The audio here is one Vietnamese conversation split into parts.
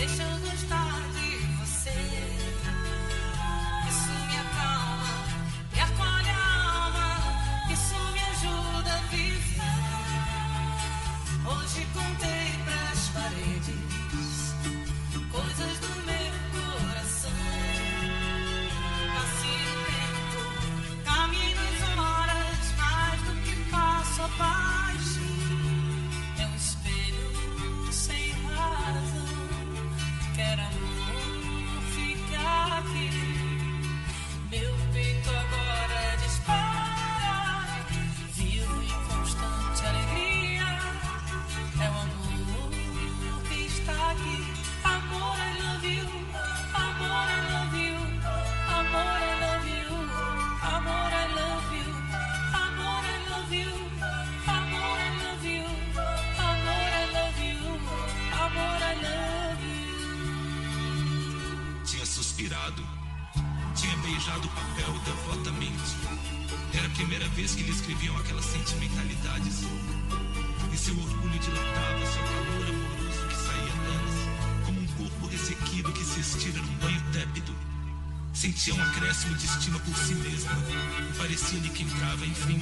deixando estar de por si mesma. Parecia-lhe que entrava, enfim,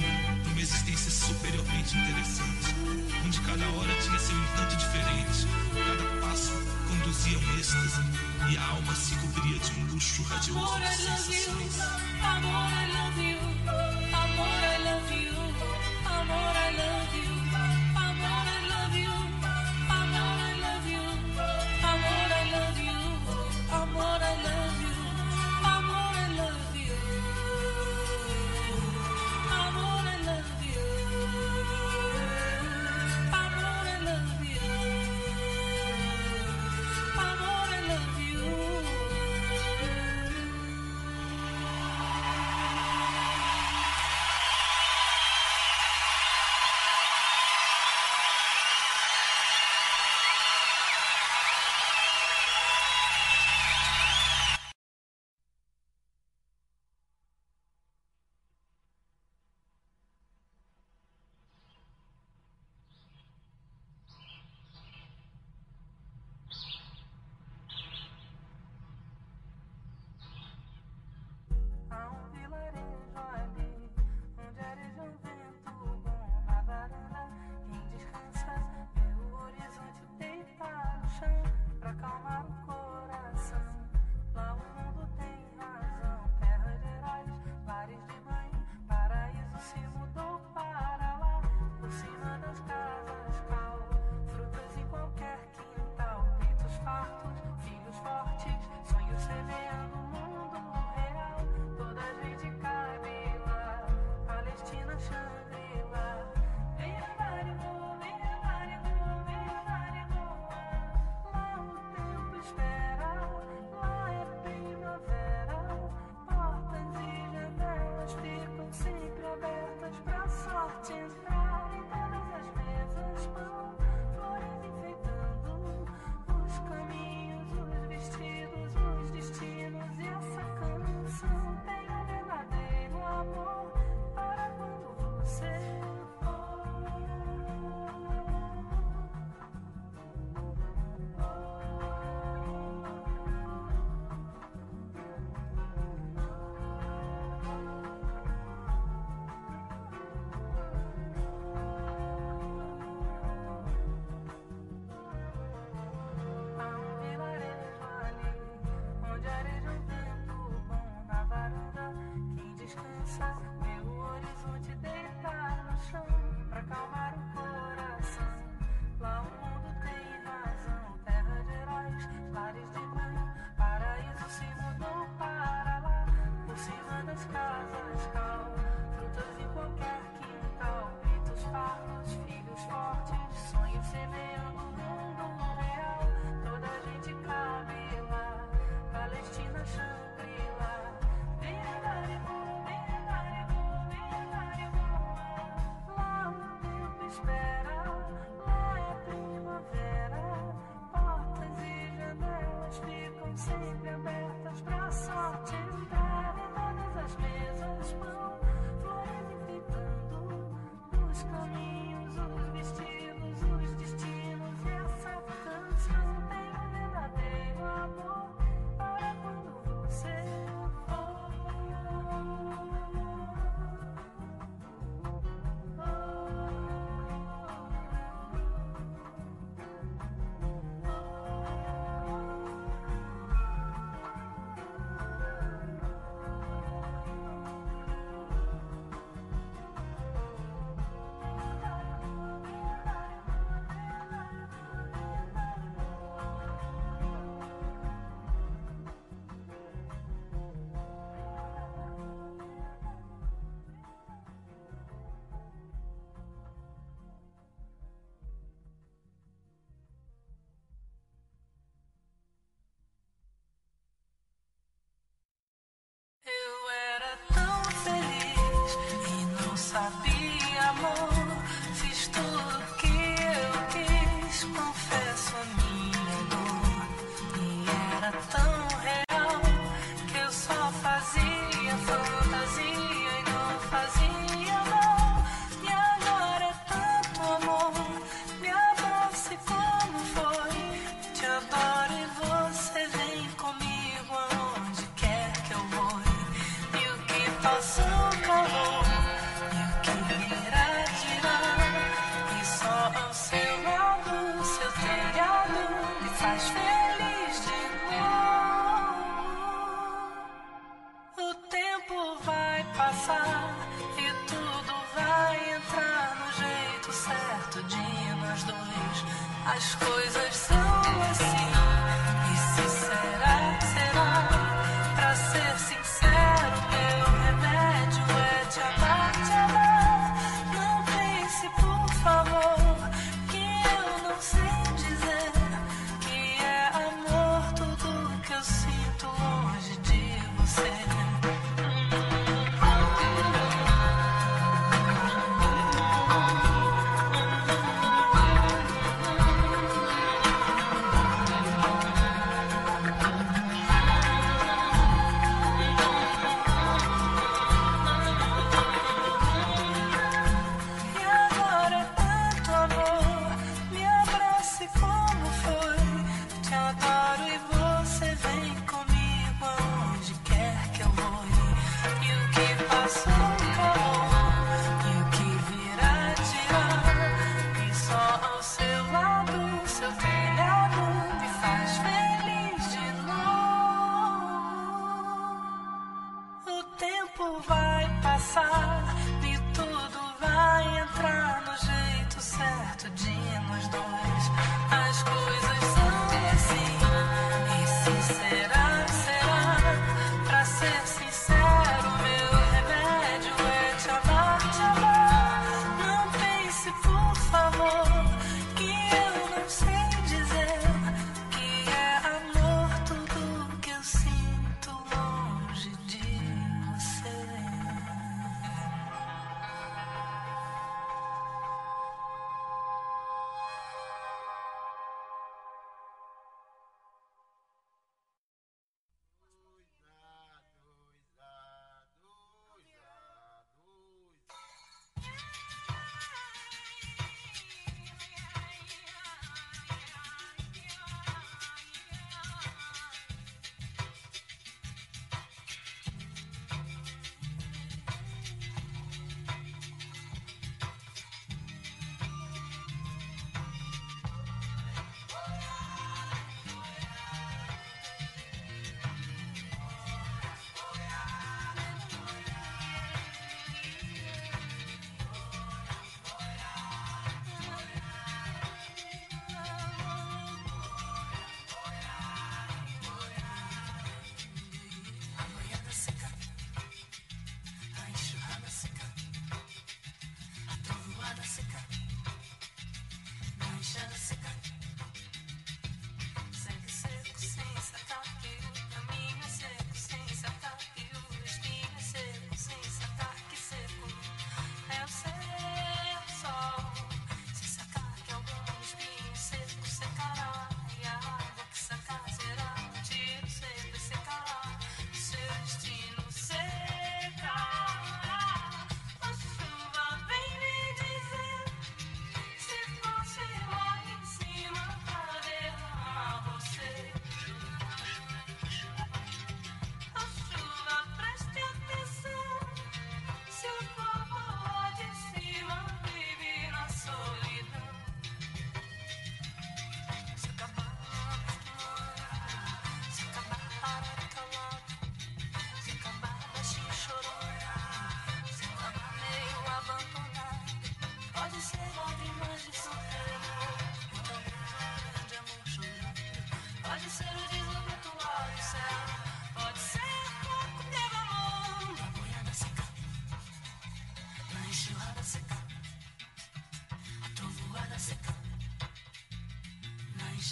Bye.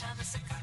sabes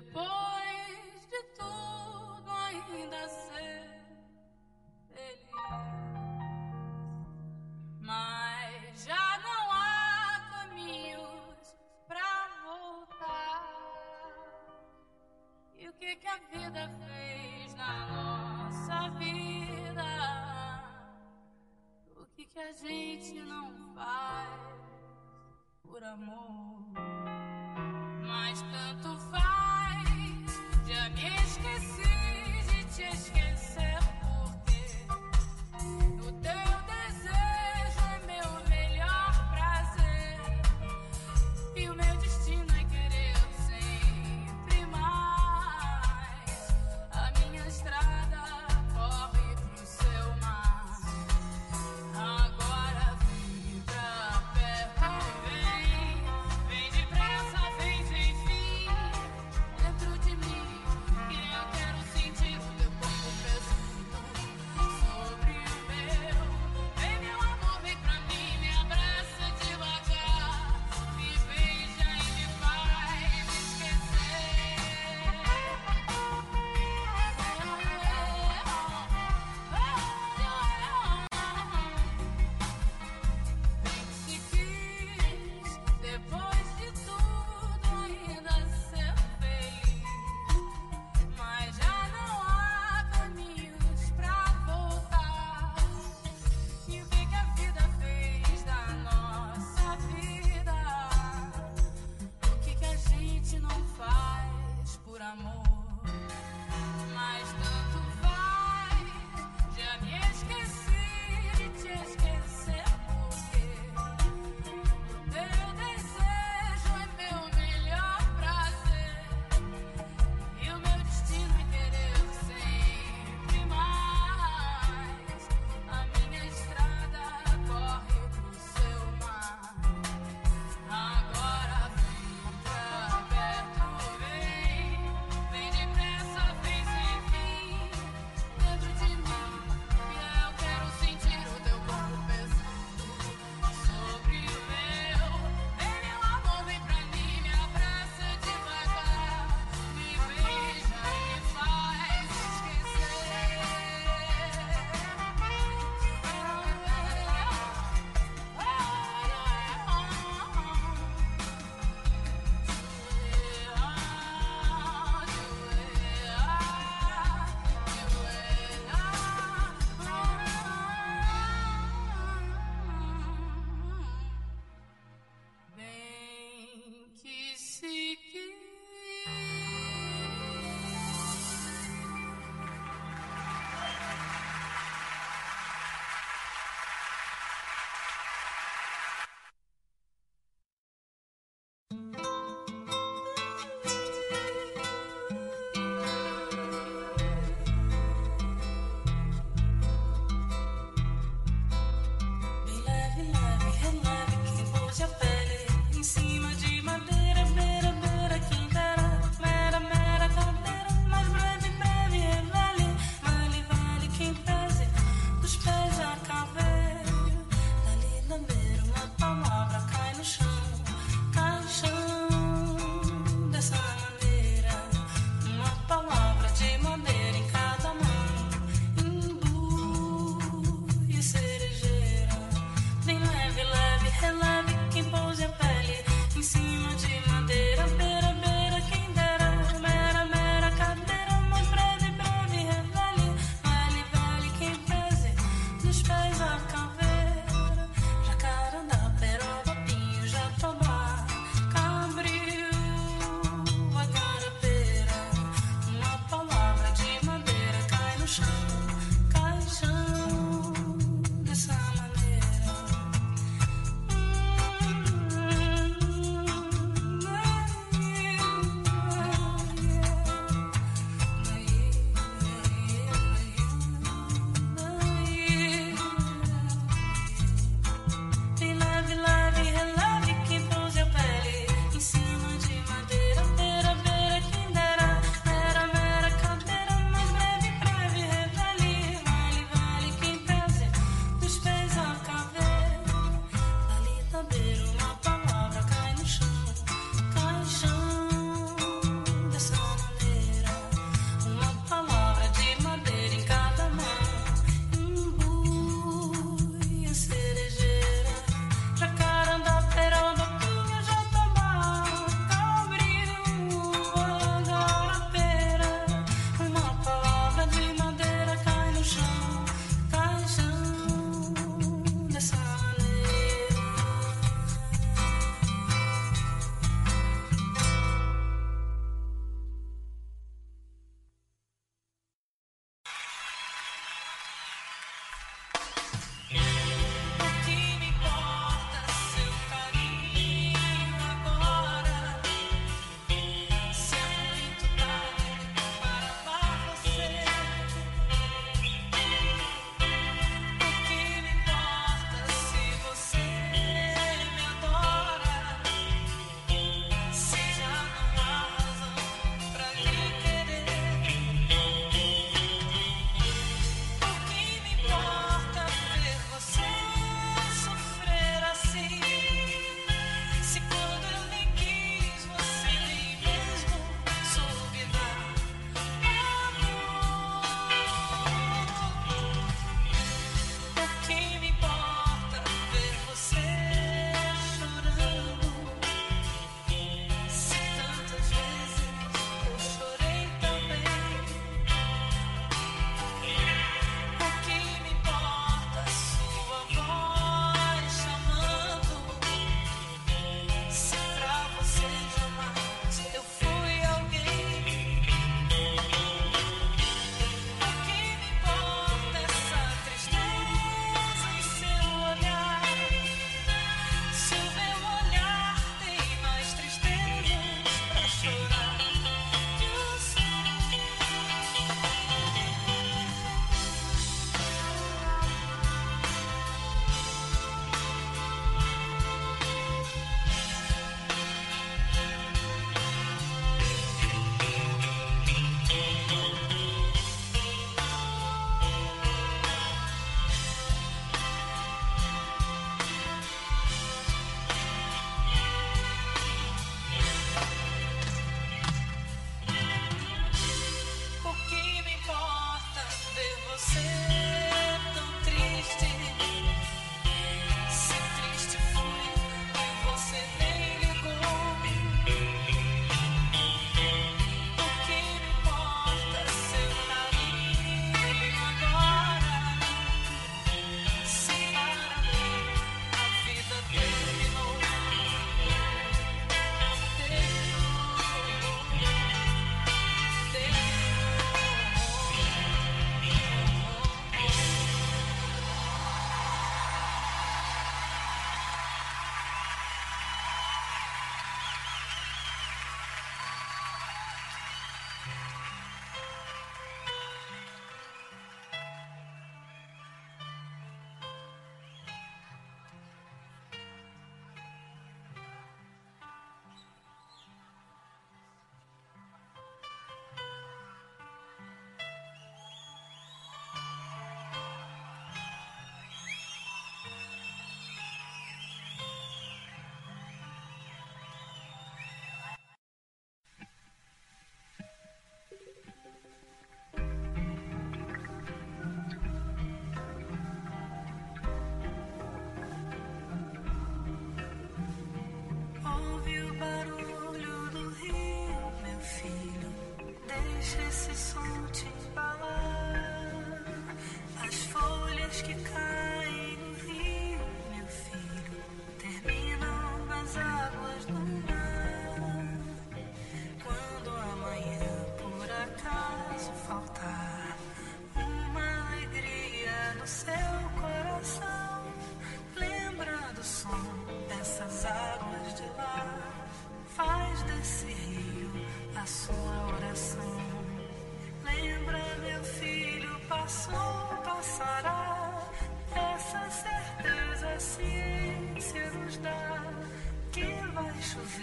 Depois de tudo ainda ser feliz, mas já não há caminhos pra voltar. E o que que a vida fez na nossa vida? O que que a gente não faz por amor? Mas tanto faz.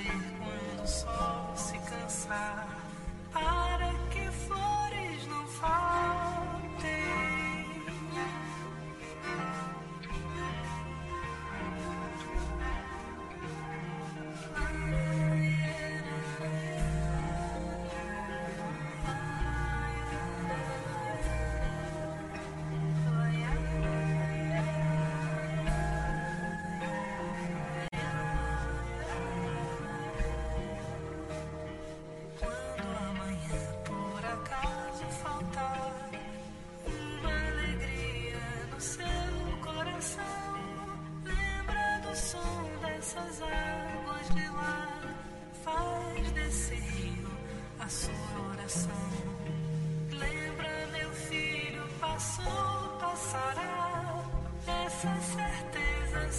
Thank you. Essa certeza a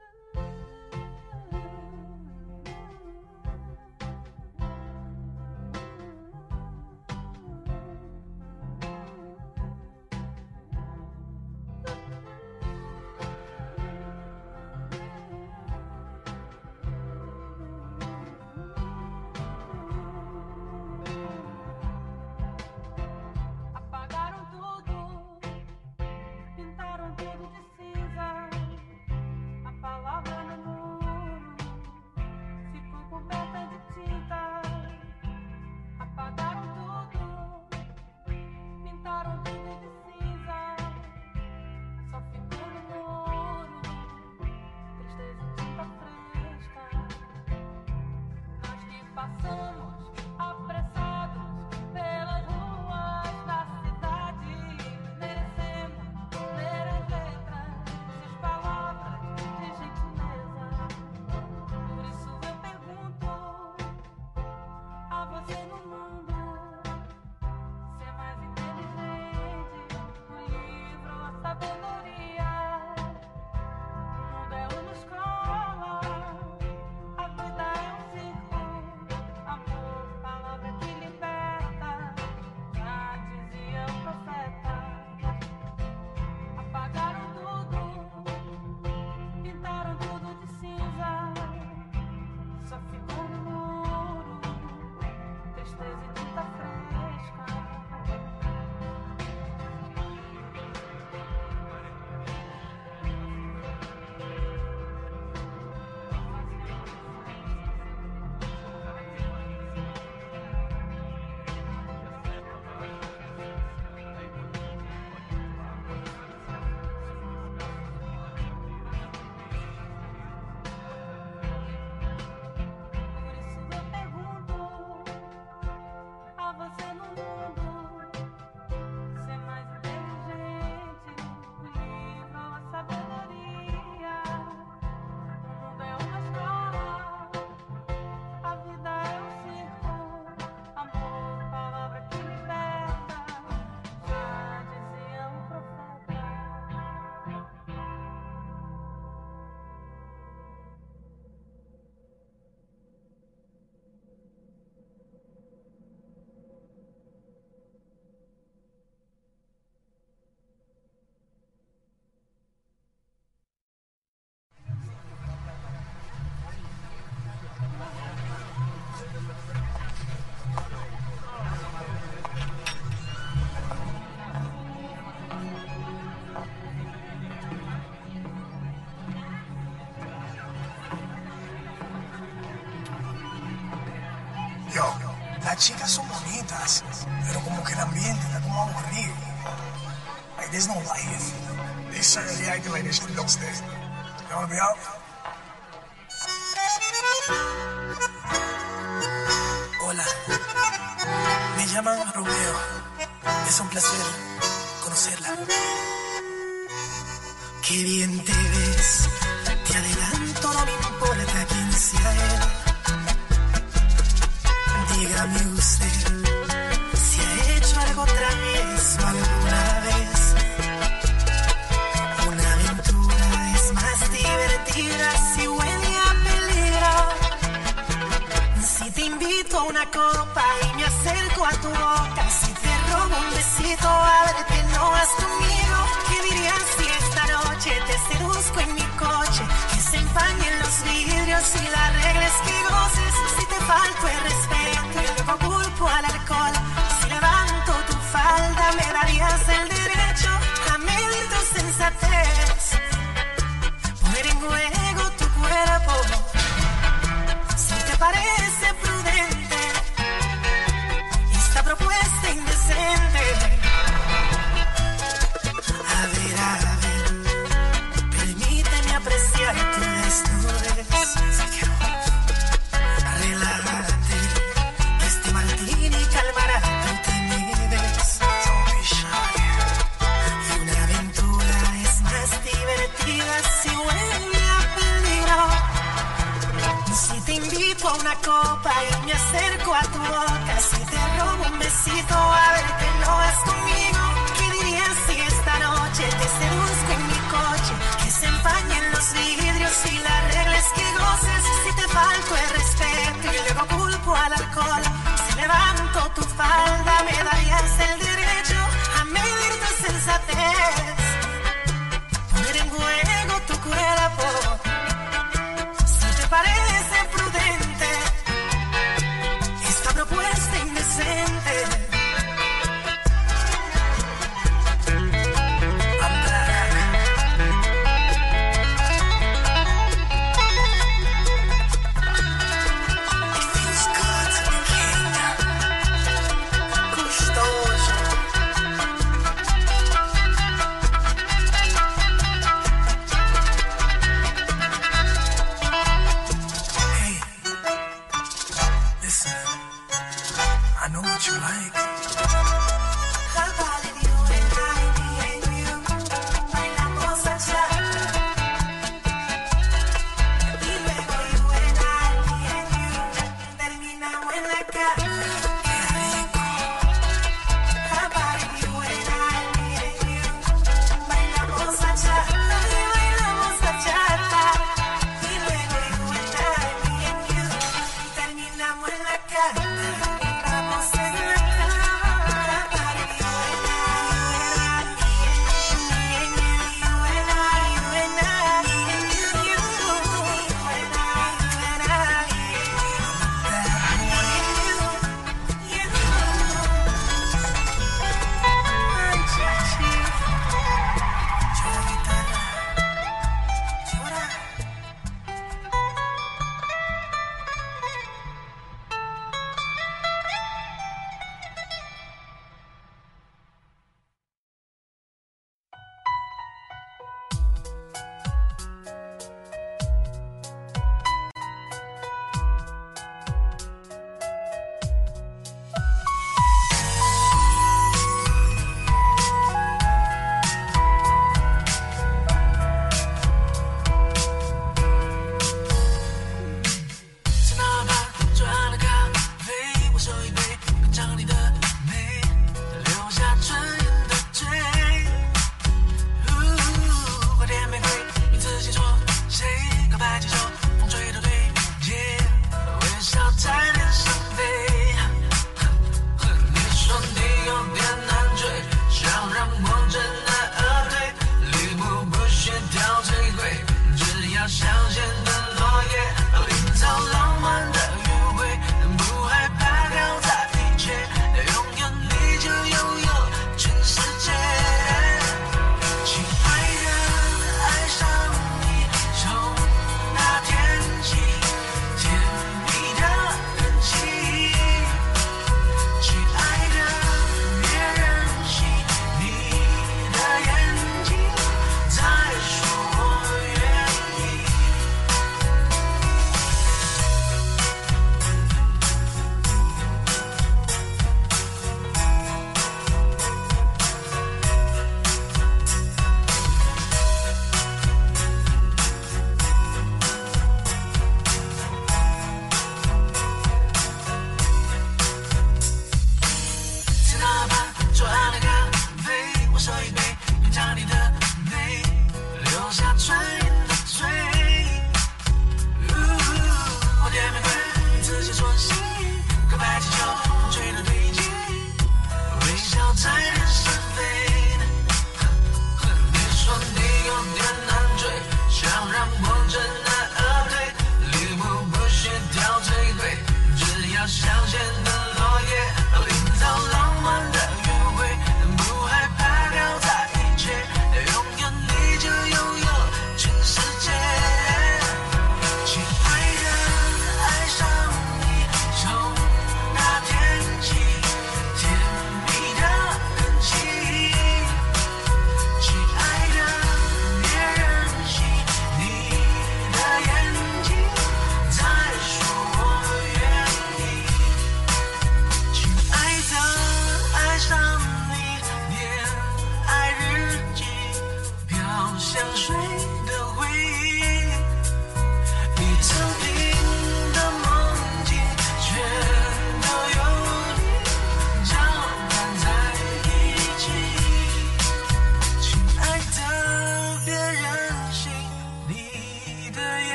love. Las chicas son bonitas, pero como que el ambiente está como aburrido. Like, there's no life. They certainly act like they should those days. You know what Hola. Me llaman Romeo. Es un placer conocerla. Qué bien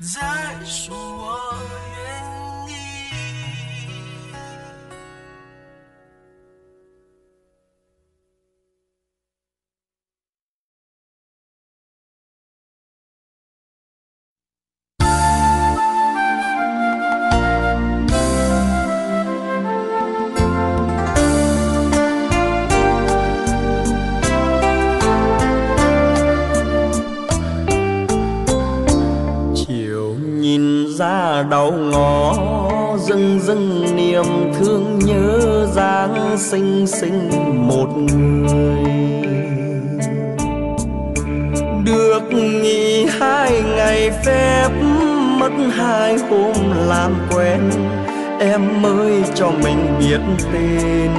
再说我愿意。Đầu ngõ dưng dưng niềm thương nhớ dáng xinh xinh một người. Được nghỉ hai ngày phép, mất hai hôm làm quen, em mới cho mình biết tên.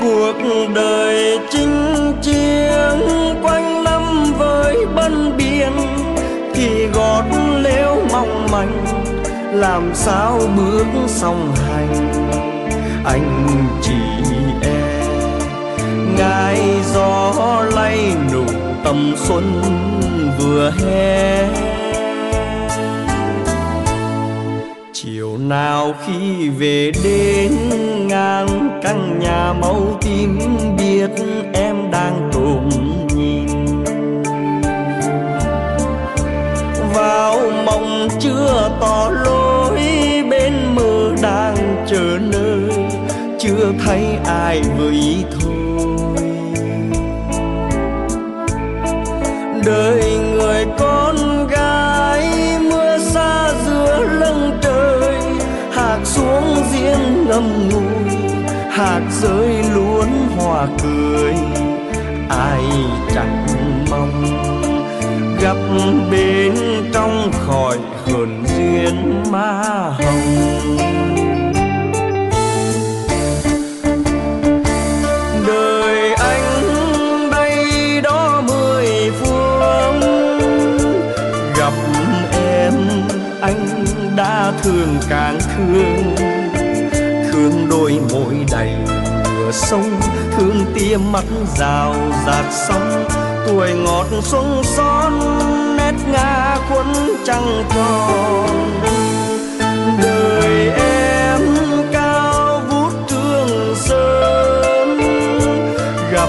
Cuộc đời chinh chiến quanh năm với bân biển thì gót lêu mong manh, làm sao bước song hành. Anh chỉ e ngài gió lay nụ tầm xuân vừa hè. Chiều nào khi về đến ngang căn nhà màu tím, biết em đang trộm sao mong chưa tỏ lối, bên mơ đang chờ nơi chưa thấy ai với thôi. Đời người con gái, mưa xa giữa lưng trời, hạt xuống riêng ngâm ngùi, hạt rơi luôn hòa cười, ai chẳng mong gặp bên trong khỏi hồn duyên ma hồng. Đời anh đây đó mười phương, gặp em anh đã thương càng thương. Thương đôi môi đầy mưa sông, thương tia mắt rào rạt sóng tuổi ngọt xuân son, nét nga khuôn trăng tròn. Đời em cao vút thương sơn, gặp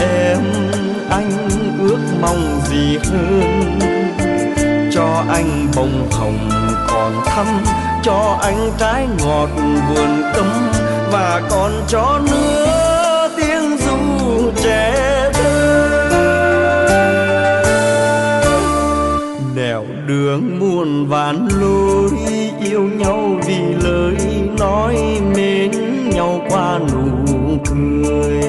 em anh ước mong gì hơn? Cho anh bông hồng còn thắm, cho anh trái ngọt vườn cấm và còn cho nữa đường muôn vạn lối, yêu nhau vì lời nói mến nhau qua nụ cười.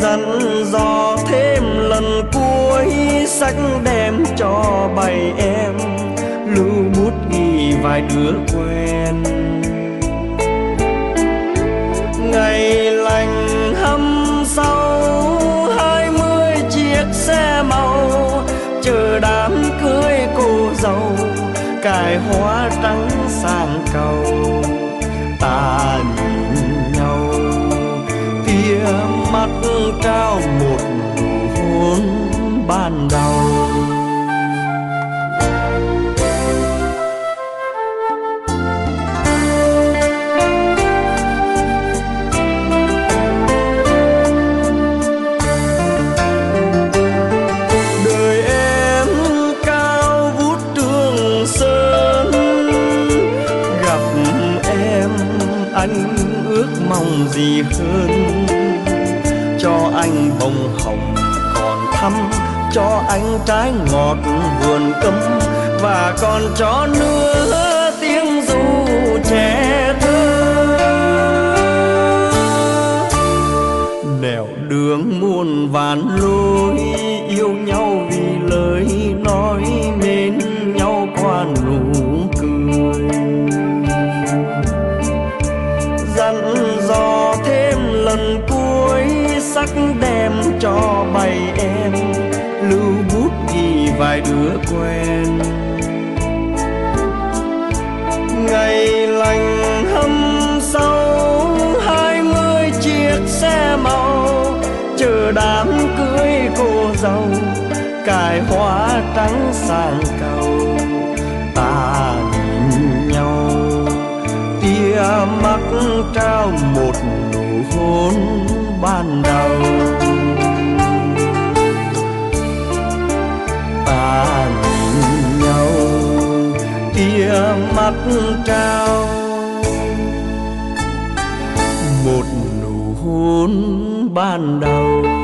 Dặn dò thêm lần cuối, sách đem cho bầy em, lưu bút ghi vài đứa quen. Sang trái ngọt vườn cấm và còn chó nữa cài hoa trắng sang cầu ta nhìn nhau. Tia mắt trao một nụ hôn ban đầu. Ta nhìn nhau. Tia mắt trao một nụ hôn ban đầu.